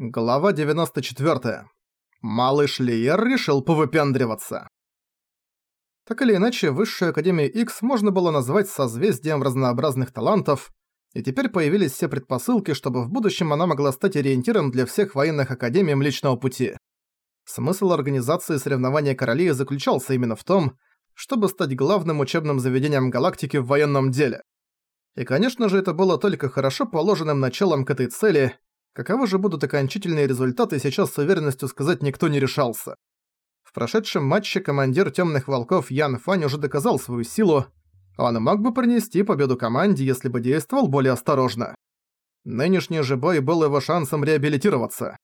Глава 94. Малыш Лиер решил повыпендриваться. Так или иначе, Высшую Академию X можно было назвать созвездием разнообразных талантов, и теперь появились все предпосылки, чтобы в будущем она могла стать ориентиром для всех военных академий Млечного Пути. Смысл организации соревнования королей заключался именно в том, чтобы стать главным учебным заведением галактики в военном деле. И, конечно же, это было только хорошо положенным началом к этой цели – Каковы же будут окончательные результаты, сейчас с уверенностью сказать никто не решался. В прошедшем матче командир Тёмных Волков Ян Фань уже доказал свою силу. Он мог бы принести победу команде, если бы действовал более осторожно. Нынешний же бой был его шансом реабилитироваться.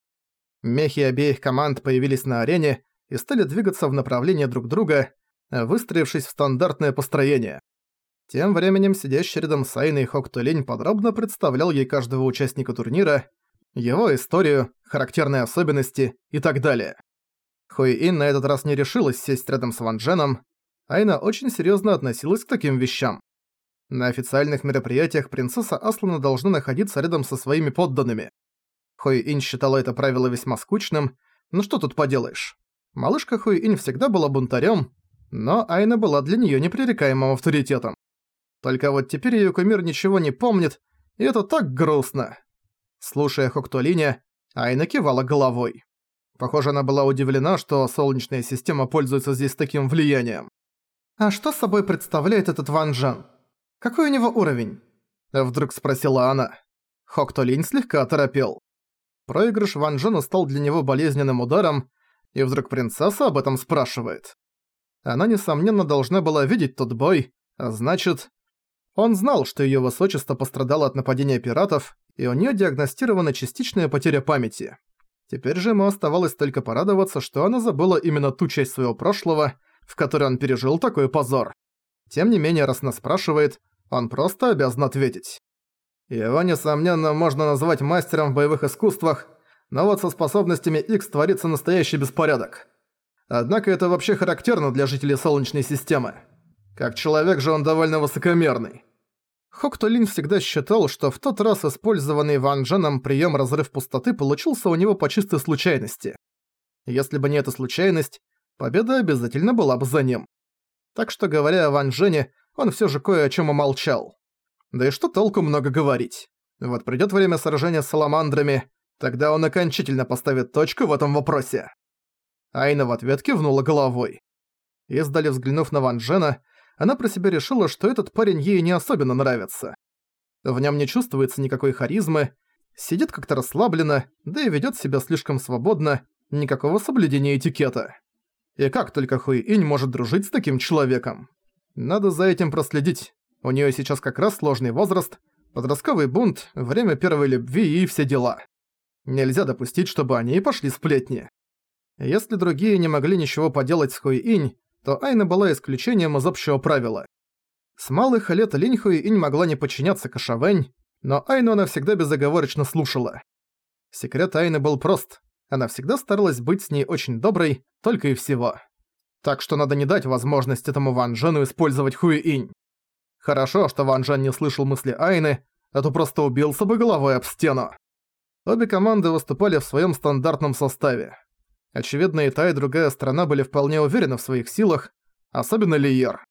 Мехи обеих команд появились на арене и стали двигаться в направлении друг друга, выстроившись в стандартное построение. Тем временем сидящий рядом с Айной Хок Тулень подробно представлял ей каждого участника турнира, его историю, характерные особенности и так далее. Хуи-Ин на этот раз не решилась сесть рядом с Ван Дженом, Айна очень серьезно относилась к таким вещам. На официальных мероприятиях принцесса Аслана должна находиться рядом со своими подданными. Хуи-Ин считала это правило весьма скучным, но что тут поделаешь. Малышка Хуи-Ин всегда была бунтарем, но Айна была для нее непререкаемым авторитетом. Только вот теперь ее кумир ничего не помнит, и это так грустно. Слушая Хоктолине, Айна кивала головой. Похоже, она была удивлена, что Солнечная система пользуется здесь таким влиянием. «А что собой представляет этот Ван Джан? Какой у него уровень?» Вдруг спросила она. Хоктолинь слегка оторопел. Проигрыш Ван Джена стал для него болезненным ударом, и вдруг принцесса об этом спрашивает. Она, несомненно, должна была видеть тот бой, а значит... Он знал, что её высочество пострадало от нападения пиратов, и у неё диагностирована частичная потеря памяти. Теперь же ему оставалось только порадоваться, что она забыла именно ту часть своего прошлого, в которой он пережил такой позор. Тем не менее, раз нас спрашивает, он просто обязан ответить. Его, несомненно, можно назвать мастером в боевых искусствах, но вот со способностями X творится настоящий беспорядок. Однако это вообще характерно для жителей Солнечной системы. Как человек же он довольно высокомерный. Хоктолин всегда считал, что в тот раз использованный Ван Дженом прием «Разрыв пустоты» получился у него по чистой случайности. Если бы не эта случайность, победа обязательно была бы за ним. Так что, говоря о Ван Джене, он все же кое о чем умолчал. Да и что толку много говорить? Вот придет время сражения с саламандрами, тогда он окончательно поставит точку в этом вопросе. Айна в ответ кивнула головой. Издали взглянув на Ван Джена, она про себя решила, что этот парень ей не особенно нравится. В нем не чувствуется никакой харизмы, сидит как-то расслабленно, да и ведет себя слишком свободно, никакого соблюдения этикета. И как только Хуи Инь может дружить с таким человеком? Надо за этим проследить. У нее сейчас как раз сложный возраст, подростковый бунт, время первой любви и все дела. Нельзя допустить, чтобы они пошли сплетни. Если другие не могли ничего поделать с Хуи Инь, то Айна была исключением из общего правила. С малых лет Линьхуи и не могла не подчиняться Кашавэнь, но Айну она всегда безоговорочно слушала. Секрет Айны был прост. Она всегда старалась быть с ней очень доброй, только и всего. Так что надо не дать возможность этому Ван Джену использовать Хуи-Инь. Хорошо, что Ван Джен не слышал мысли Айны, а то просто убился бы головой об стену. Обе команды выступали в своем стандартном составе. Очевидно, и та, и другая сторона были вполне уверены в своих силах, особенно Лиер.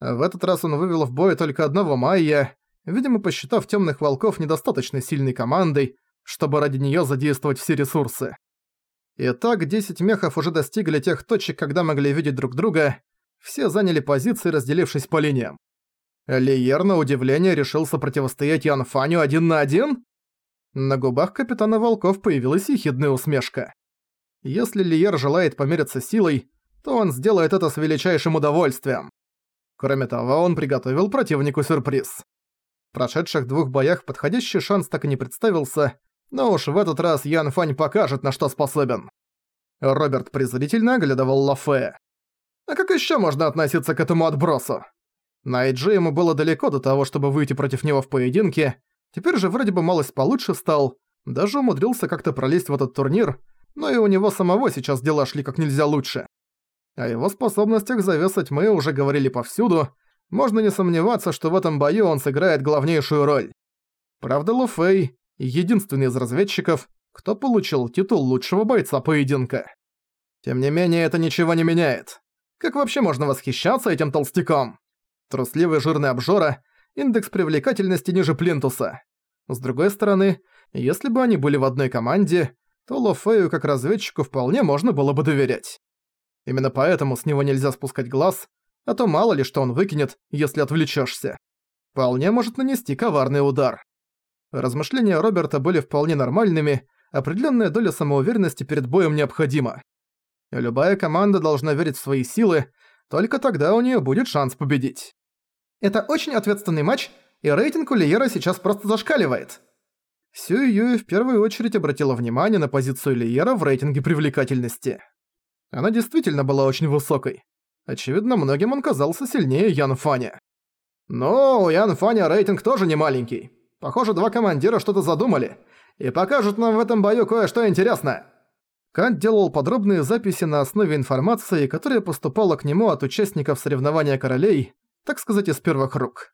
В этот раз он вывел в бой только одного Майя, видимо, посчитав Тёмных Волков недостаточно сильной командой, чтобы ради неё задействовать все ресурсы. Итак, 10 мехов уже достигли тех точек, когда могли видеть друг друга, все заняли позиции, разделившись по линиям. Лиер, на удивление, решил противостоять Ян Фаню один на один? На губах капитана Волков появилась ехидная усмешка. Если Лиер желает помериться силой, то он сделает это с величайшим удовольствием. Кроме того, он приготовил противнику сюрприз. В прошедших двух боях подходящий шанс так и не представился, но уж в этот раз Ян Фань покажет, на что способен. Роберт презрительно оглядывал Лафе. А как ещё можно относиться к этому отбросу? Найджи ему было далеко до того, чтобы выйти против него в поединке, теперь же вроде бы малость получше стал, даже умудрился как-то пролезть в этот турнир, но и у него самого сейчас дела шли как нельзя лучше. О его способностях завеса тьмы уже говорили повсюду, можно не сомневаться, что в этом бою он сыграет главнейшую роль. Правда, Лу Фэй, единственный из разведчиков, кто получил титул лучшего бойца поединка. Тем не менее, это ничего не меняет. Как вообще можно восхищаться этим толстяком? Трусливый жирный обжора, индекс привлекательности ниже плинтуса. С другой стороны, если бы они были в одной команде, то Лофею как разведчику вполне можно было бы доверять. Именно поэтому с него нельзя спускать глаз, а то мало ли что он выкинет, если отвлечешься. Вполне может нанести коварный удар. Размышления Роберта были вполне нормальными, определенная доля самоуверенности перед боем необходима. Любая команда должна верить в свои силы, только тогда у нее будет шанс победить. Это очень ответственный матч, и рейтинг у Лиера сейчас просто зашкаливает. Сюй Юи в первую очередь обратила внимание на позицию Лиера в рейтинге привлекательности. Она действительно была очень высокой. Очевидно, многим он казался сильнее Ян Фаня. Но у Ян Фаня рейтинг тоже не маленький. Похоже, два командира что-то задумали. И покажут нам в этом бою кое-что интересное. Кант делал подробные записи на основе информации, которая поступала к нему от участников соревнования королей, так сказать, из первых рук.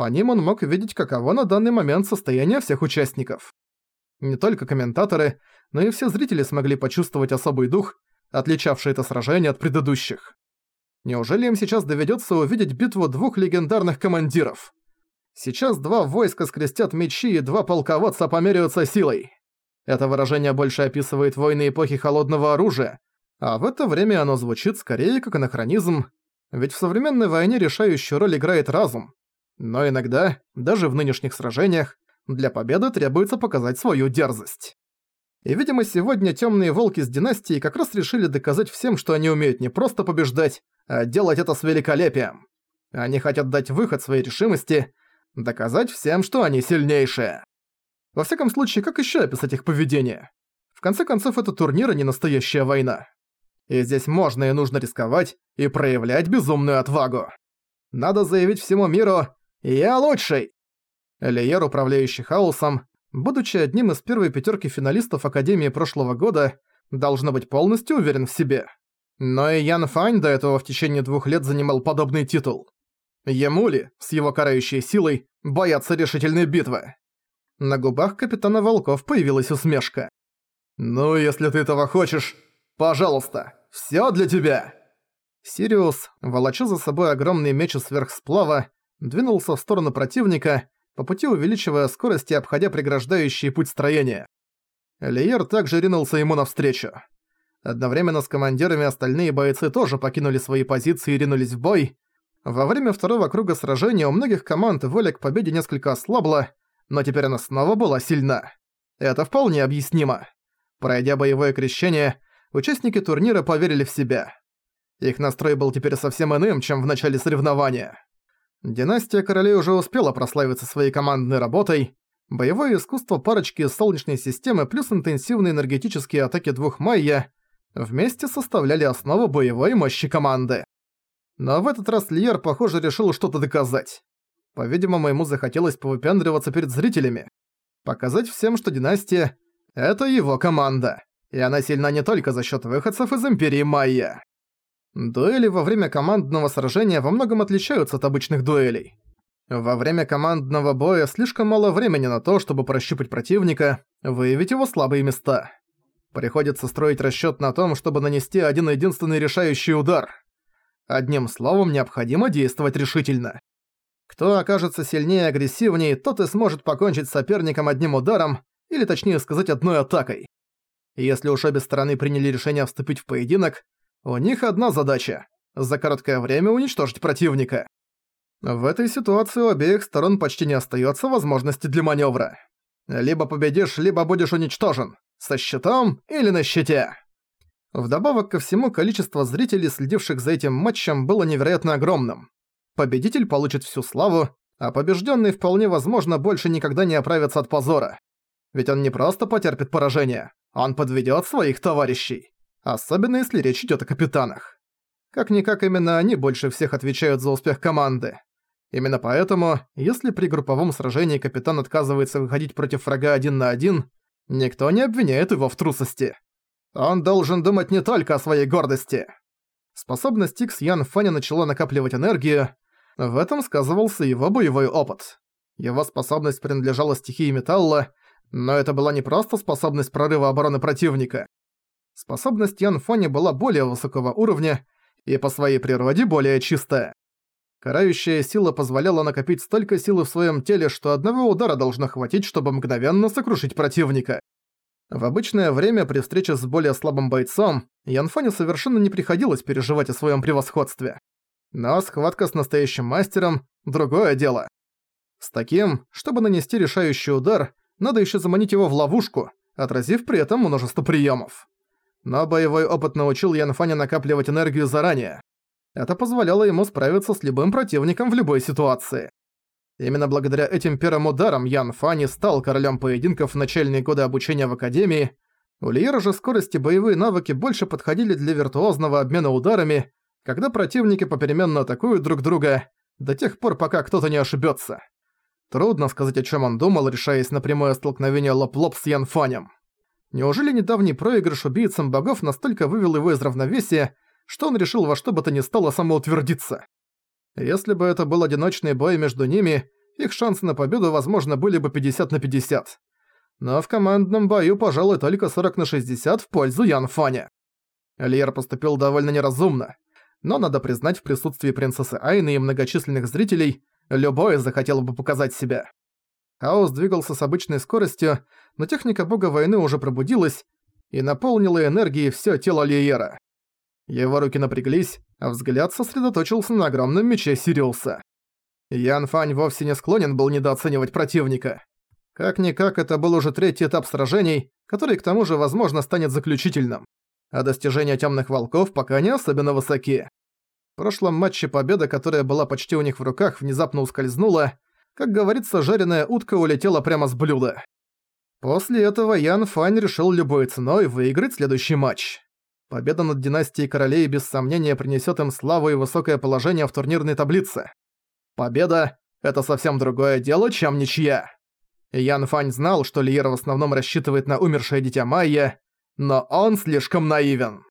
По ним он мог видеть, каково на данный момент состояние всех участников. Не только комментаторы, но и все зрители смогли почувствовать особый дух, отличавший это сражение от предыдущих. Неужели им сейчас доведется увидеть битву двух легендарных командиров? Сейчас два войска скрестят мечи и два полководца померяются силой. Это выражение больше описывает войны эпохи холодного оружия, а в это время оно звучит скорее как анахронизм, ведь в современной войне решающую роль играет разум. Но иногда, даже в нынешних сражениях, для победы требуется показать свою дерзость. И, видимо, сегодня темные волки с династией как раз решили доказать всем, что они умеют не просто побеждать, а делать это с великолепием. Они хотят дать выход своей решимости, доказать всем, что они сильнейшие. Во всяком случае, как еще описать их поведение? В конце концов, это турнир, а не настоящая война. И здесь можно и нужно рисковать и проявлять безумную отвагу. Надо заявить всему миру «Я лучший!» Элиер, управляющий хаосом, будучи одним из первой пятерки финалистов Академии прошлого года, должно быть полностью уверен в себе. Но и Ян Фань до этого в течение двух лет занимал подобный титул. Ему ли, с его карающей силой, бояться решительной битвы? На губах капитана Волков появилась усмешка. «Ну, если ты этого хочешь, пожалуйста, всё для тебя!» Сириус, волоча за собой огромный меч из сверхсплава, двинулся в сторону противника, по пути увеличивая скорость и обходя преграждающий путь строения. Лиер также ринулся ему навстречу. Одновременно с командирами остальные бойцы тоже покинули свои позиции и ринулись в бой. Во время второго круга сражения у многих команд воля к победе несколько ослабла, но теперь она снова была сильна. Это вполне объяснимо. Пройдя боевое крещение, участники турнира поверили в себя. Их настрой был теперь совсем иным, чем в начале соревнования. Династия королей уже успела прославиться своей командной работой. Боевое искусство парочки из Солнечной системы плюс интенсивные энергетические атаки двух Майя вместе составляли основу боевой мощи команды. Но в этот раз Льер, похоже, решил что-то доказать. По-видимому, ему захотелось повыпендриваться перед зрителями. Показать всем, что династия — это его команда. И она сильна не только за счет выходцев из Империи Майя. Дуэли во время командного сражения во многом отличаются от обычных дуэлей. Во время командного боя слишком мало времени на то, чтобы прощупать противника, выявить его слабые места. Приходится строить расчёт на том, чтобы нанести один единственный решающий удар. Одним словом, необходимо действовать решительно. Кто окажется сильнее и агрессивнее, тот и сможет покончить с соперником одним ударом, или точнее сказать, одной атакой. Если уж обе стороны приняли решение вступить в поединок, у них одна задача – за короткое время уничтожить противника. В этой ситуации у обеих сторон почти не остается возможности для маневра. Либо победишь, либо будешь уничтожен. Со щитом или на щите. Вдобавок ко всему, количество зрителей, следивших за этим матчем, было невероятно огромным. Победитель получит всю славу, а побежденный вполне возможно больше никогда не оправится от позора. Ведь он не просто потерпит поражение, он подведет своих товарищей. Особенно если речь идет о капитанах. Как-никак именно они больше всех отвечают за успех команды. Именно поэтому, если при групповом сражении капитан отказывается выходить против врага один на один, никто не обвиняет его в трусости. Он должен думать не только о своей гордости. Способность Икс Ян Фаня начала накапливать энергию, в этом сказывался его боевой опыт. Его способность принадлежала стихии металла, Но это была не просто способность прорыва обороны противника. Способность Ян Фони была более высокого уровня и по своей природе более чистая. Карающая сила позволяла накопить столько силы в своем теле, что одного удара должно хватить, чтобы мгновенно сокрушить противника. В обычное время при встрече с более слабым бойцом Янфане совершенно не приходилось переживать о своем превосходстве. Но схватка с настоящим мастером – другое дело. С таким, чтобы нанести решающий удар, надо еще заманить его в ловушку, отразив при этом множество приемов. Но боевой опыт научил Янфаня накапливать энергию заранее. Это позволяло ему справиться с любым противником в любой ситуации. Именно благодаря этим первым ударам Ян Фани стал королем поединков в начальные годы обучения в Академии. У Лиера же скорости боевые навыки больше подходили для виртуозного обмена ударами, когда противники попеременно атакуют друг друга, до тех пор, пока кто-то не ошибется. Трудно сказать, о чем он думал, решаясь на прямое столкновение лоб-лоб с Ян Фанем. Неужели недавний проигрыш убийцам богов настолько вывел его из равновесия, что он решил во что бы то ни стало самоутвердиться? Если бы это был одиночный бой между ними, их шансы на победу, возможно, были бы 50 на 50. Но в командном бою, пожалуй, только 40 на 60 в пользу Ян Фаня. Лиер поступил довольно неразумно, но надо признать, в присутствии принцессы Айны и многочисленных зрителей, любой захотел бы показать себя. Хаос двигался с обычной скоростью, но техника бога войны уже пробудилась и наполнила энергией всё тело Лиера. Его руки напряглись, а взгляд сосредоточился на огромном мече Сириуса. Ян Фань вовсе не склонен был недооценивать противника. Как-никак это был уже третий этап сражений, который к тому же, возможно, станет заключительным. А достижения Тёмных Волков пока не особенно высоки. В прошлом матче победа, которая была почти у них в руках, внезапно ускользнула. Как говорится, жареная утка улетела прямо с блюда. После этого Ян Фань решил любой ценой выиграть следующий матч. Победа над династией королей без сомнения принесет им славу и высокое положение в турнирной таблице. Победа – это совсем другое дело, чем ничья. Ян Фань знал, что Лиер в основном рассчитывает на умершее дитя Майя, но он слишком наивен.